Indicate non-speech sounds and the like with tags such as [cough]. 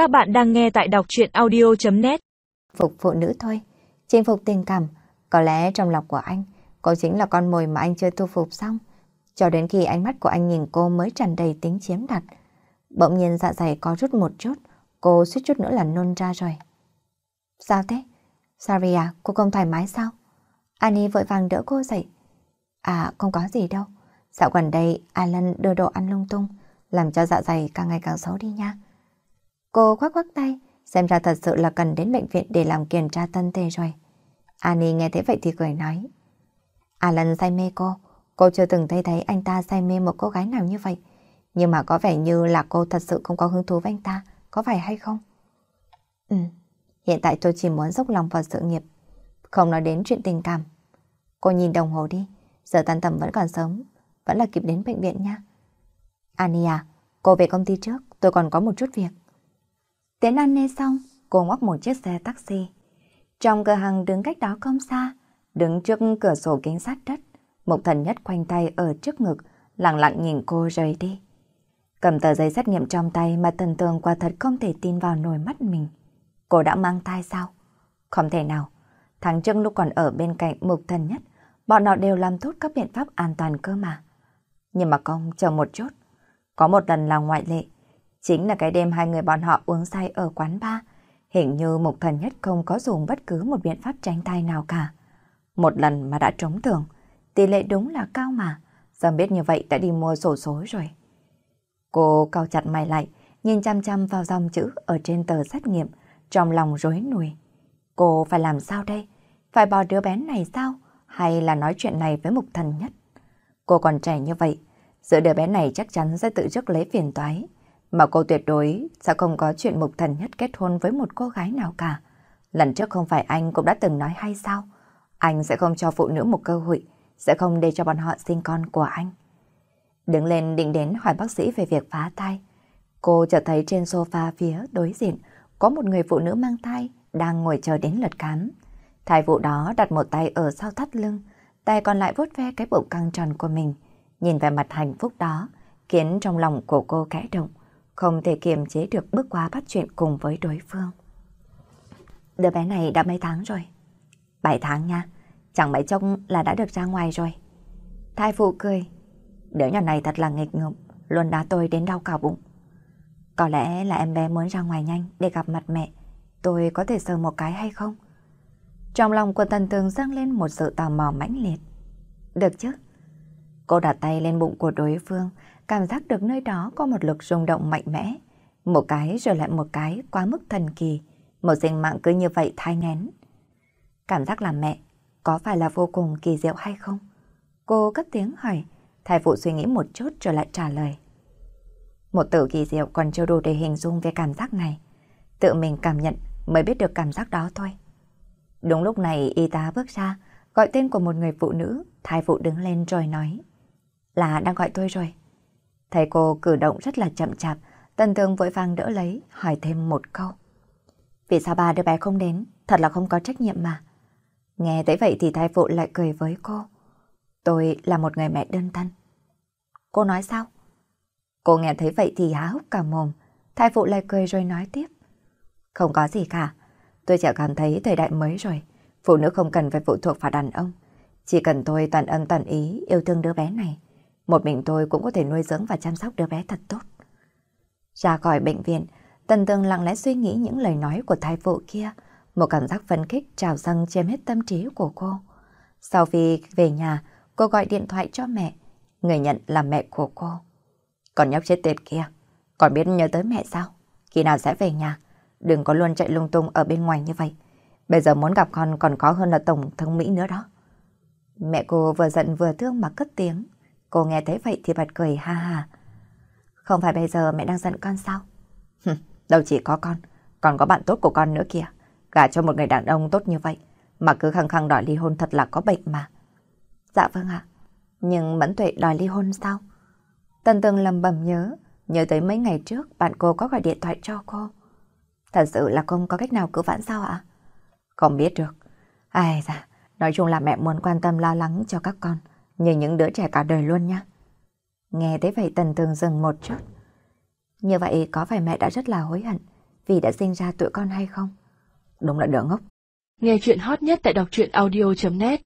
Các bạn đang nghe tại đọc chuyện audio.net Phục phụ nữ thôi, chinh phục tình cảm, có lẽ trong lòng của anh, cô chính là con mồi mà anh chưa thu phục xong. Cho đến khi ánh mắt của anh nhìn cô mới tràn đầy tính chiếm đặt. Bỗng nhiên dạ dày có rút một chút, cô suýt chút nữa là nôn ra rồi. Sao thế? Sorry à, cô không thoải mái sao? Annie vội vàng đỡ cô dậy. À, không có gì đâu. Dạo gần đây, Alan đưa đồ ăn lung tung, làm cho dạ dày càng ngày càng xấu đi nha. Cô khoác khoác tay, xem ra thật sự là cần đến bệnh viện để làm kiểm tra thân thể rồi. Annie nghe thế vậy thì cười nói. À, Alan say mê cô, cô chưa từng thấy thấy anh ta say mê một cô gái nào như vậy. Nhưng mà có vẻ như là cô thật sự không có hứng thú với anh ta, có phải hay không? Ừ, hiện tại tôi chỉ muốn dốc lòng vào sự nghiệp, không nói đến chuyện tình cảm. Cô nhìn đồng hồ đi, giờ tan tầm vẫn còn sớm, vẫn là kịp đến bệnh viện nha. Annie à, cô về công ty trước, tôi còn có một chút việc. Tiến an nê xong, cô ngoắc một chiếc xe taxi. Trong cửa hàng đứng cách đó không xa, đứng trước cửa sổ kính sát đất, mục thần nhất khoanh tay ở trước ngực, lặng lặng nhìn cô rời đi. Cầm tờ giấy xét nghiệm trong tay mà tần tường quả thật không thể tin vào nồi mắt mình. Cô đã mang thai sao? Không thể nào. Tháng trước lúc còn ở bên cạnh mục thần nhất, bọn họ đều làm tốt các biện pháp an toàn cơ mà. Nhưng mà con chờ một chút. Có một lần là ngoại lệ. Chính là cái đêm hai người bọn họ uống say ở quán bar. Hình như mục thần nhất không có dùng bất cứ một biện pháp tránh thai nào cả. Một lần mà đã trống tưởng. Tỷ lệ đúng là cao mà. Giờ biết như vậy đã đi mua sổ số rồi. Cô cao chặt mày lại, nhìn chăm chăm vào dòng chữ ở trên tờ xét nghiệm, trong lòng rối nùi. Cô phải làm sao đây? Phải bỏ đứa bé này sao? Hay là nói chuyện này với mục thần nhất? Cô còn trẻ như vậy, giữa đứa bé này chắc chắn sẽ tự trước lấy phiền toái. Mà cô tuyệt đối sẽ không có chuyện mục thần nhất kết hôn với một cô gái nào cả. Lần trước không phải anh cũng đã từng nói hay sao? Anh sẽ không cho phụ nữ một cơ hội, sẽ không để cho bọn họ sinh con của anh. Đứng lên định đến hỏi bác sĩ về việc phá thai. Cô chợt thấy trên sofa phía đối diện có một người phụ nữ mang thai đang ngồi chờ đến lượt khám. Thai vụ đó đặt một tay ở sau thắt lưng, tay còn lại vuốt ve cái bụng căng tròn của mình. Nhìn về mặt hạnh phúc đó, khiến trong lòng của cô kẽ động, không thể kiềm chế được bước qua bắt chuyện cùng với đối phương. Đứa bé này đã mấy tháng rồi? Bảy tháng nha, chẳng mấy chốc là đã được ra ngoài rồi. Thai phụ cười, đứa nhỏ này thật là nghịch ngợm, luôn đá tôi đến đau cả bụng. Có lẽ là em bé muốn ra ngoài nhanh để gặp mặt mẹ, tôi có thể sờ một cái hay không? Trong lòng của Tần Tường dâng lên một sự tò mò mãnh liệt. Được chứ? Cô đặt tay lên bụng của đối phương, cảm giác được nơi đó có một lực rung động mạnh mẽ. Một cái rồi lại một cái quá mức thần kỳ, một sinh mạng cứ như vậy thai ngén. Cảm giác làm mẹ, có phải là vô cùng kỳ diệu hay không? Cô cất tiếng hỏi, thai phụ suy nghĩ một chút rồi lại trả lời. Một từ kỳ diệu còn chưa đủ để hình dung về cảm giác này. Tự mình cảm nhận mới biết được cảm giác đó thôi. Đúng lúc này y tá bước ra, gọi tên của một người phụ nữ, thai phụ đứng lên rồi nói. Là đang gọi tôi rồi. Thầy cô cử động rất là chậm chạp, tần thường vội vàng đỡ lấy, hỏi thêm một câu. Vì sao bà đứa bé không đến, thật là không có trách nhiệm mà. Nghe thấy vậy thì thai phụ lại cười với cô. Tôi là một người mẹ đơn thân. Cô nói sao? Cô nghe thấy vậy thì há hốc cả mồm, thai phụ lại cười rồi nói tiếp. Không có gì cả, tôi chẳng cảm thấy thời đại mới rồi, phụ nữ không cần phải phụ thuộc vào đàn ông. Chỉ cần tôi toàn ân toàn ý yêu thương đứa bé này, một mình tôi cũng có thể nuôi dưỡng và chăm sóc đứa bé thật tốt. Ra khỏi bệnh viện, Tần Tường lặng lẽ suy nghĩ những lời nói của thai phụ kia, một cảm giác phấn khích trào dâng chiếm hết tâm trí của cô. Sau khi về nhà, cô gọi điện thoại cho mẹ, người nhận là mẹ của cô. Còn nhóc chết tiệt kia, còn biết nhớ tới mẹ sao? Khi nào sẽ về nhà? Đừng có luôn chạy lung tung ở bên ngoài như vậy. Bây giờ muốn gặp con còn khó hơn là tổng thống Mỹ nữa đó. Mẹ cô vừa giận vừa thương mà cất tiếng. Cô nghe thấy vậy thì bật cười ha ha. Không phải bây giờ mẹ đang giận con sao? [laughs] Đâu chỉ có con, còn có bạn tốt của con nữa kìa. Gả cho một người đàn ông tốt như vậy, mà cứ khăng khăng đòi ly hôn thật là có bệnh mà. Dạ vâng ạ. Nhưng Mẫn Tuệ đòi ly hôn sao? Tần Tường lầm bầm nhớ, nhớ tới mấy ngày trước bạn cô có gọi điện thoại cho cô. Thật sự là không có cách nào cứu vãn sao ạ? Không biết được. Ai da, nói chung là mẹ muốn quan tâm lo lắng cho các con, như những đứa trẻ cả đời luôn nhé. Nghe thấy vậy Tần Tường dừng một chút. Như vậy có phải mẹ đã rất là hối hận vì đã sinh ra tụi con hay không? Đúng là đỡ ngốc. Nghe chuyện hot nhất tại đọc truyện audio.net